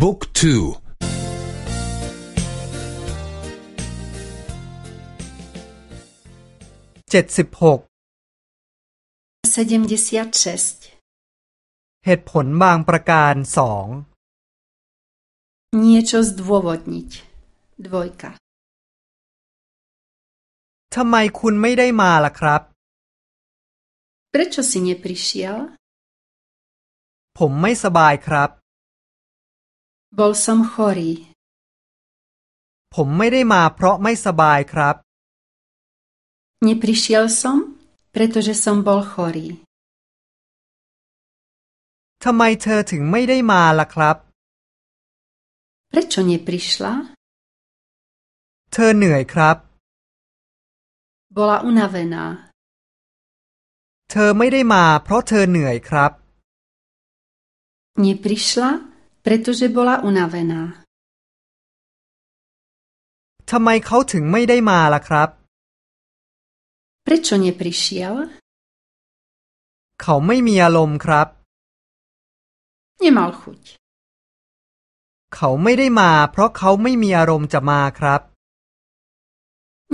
บุ๊กทูเจ็ดสิบหกเหตุผลบางประการสอง Niečo zdôvodniť. Dvojka. ทำไมคุณไม่ได้มาล่ะครับ Prečo si neprišiel? ผมไม่สบายครับ Bol som chorý. ผมไม่ได้มาเพราะไม่สบายครับ Neprišiel som, pretože som bol chorý. ทำไมเธอถึงไม่ได้มาล่ะครับ Prečo neprišla? เธอเหนื่อยครับ Bola unavená. เธอไม่ได้มาเพราะเธอเหนื่อยครับ Neprišla, pretože bola unavená. ทำไมเขาถึงไม่ได้มาล่ะครับ Prečo neprišiel? เขาไม่มีอารมณ์ครับ Nemal chuť. เขาไม่ได้มา เพราะเขาไม่มีอารมณ์จะมาครับ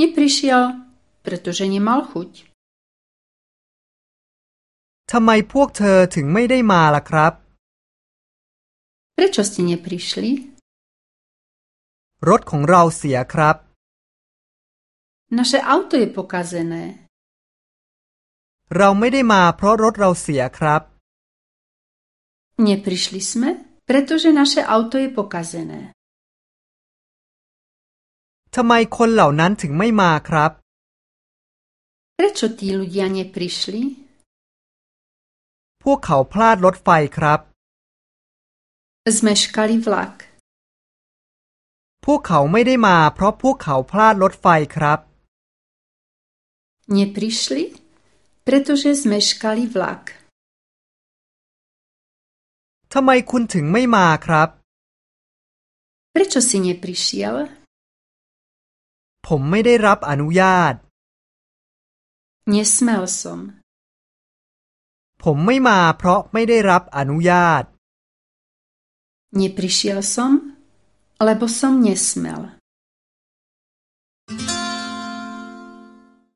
Neprišiel, pretože nemal chuť. ทำไมพวกเธอถึงไม่ได้มาล่ะครับ Prečo ste neprišli? รถของเราเสียครับ Naše auto je pokazené. เราไม่ได้มาเพราะรถเราเสียครับ Neprišli sme, pretože naše auto je pokazené. ทำไมคนเหล่านั้นถึงไม่มาครับ Prečo tí ľudia neprišli? พวกเขาพลาดรถไฟครับ Zmeškali vlak. พวกเขาไม่ได้มาเพราะพวกเขาพลาดรถไฟครับ Neprišli, pretože zmeškali vlak. ทำไมคุณถึงไม่มาครับ Prečo si neprišiel? ผมไม่ได้รับอนุญาต Nesmel som. ผมไม่มาเพราะไม่ได้รับอนุญาต Neprišiel som, lebo som nesmel.